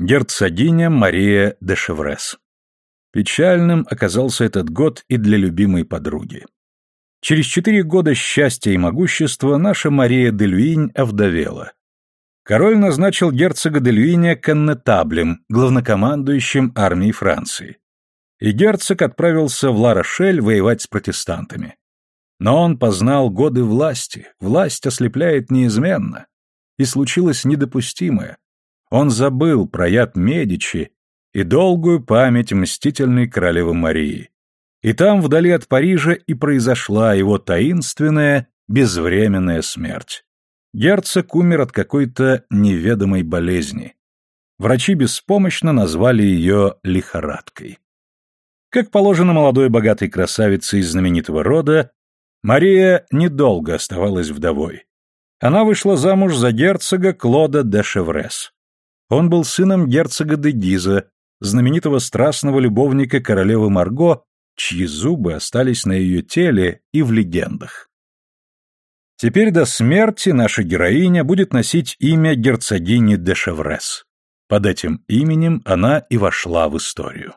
Герцогиня Мария де Шеврес. Печальным оказался этот год и для любимой подруги. Через четыре года счастья и могущества наша Мария де Люинь овдовела. Король назначил герцога де Люиня коннетаблем, главнокомандующим армией Франции. И герцог отправился в Ла-Рошель воевать с протестантами. Но он познал годы власти, власть ослепляет неизменно. И случилось недопустимое. Он забыл про яд Медичи и долгую память мстительной королевы Марии. И там, вдали от Парижа, и произошла его таинственная, безвременная смерть. Герцог умер от какой-то неведомой болезни. Врачи беспомощно назвали ее лихорадкой. Как положено молодой богатой красавице из знаменитого рода, Мария недолго оставалась вдовой. Она вышла замуж за герцога Клода де Шеврес. Он был сыном герцога де Гиза, знаменитого страстного любовника королевы Марго, чьи зубы остались на ее теле и в легендах. Теперь до смерти наша героиня будет носить имя герцогини де Шеврес. Под этим именем она и вошла в историю.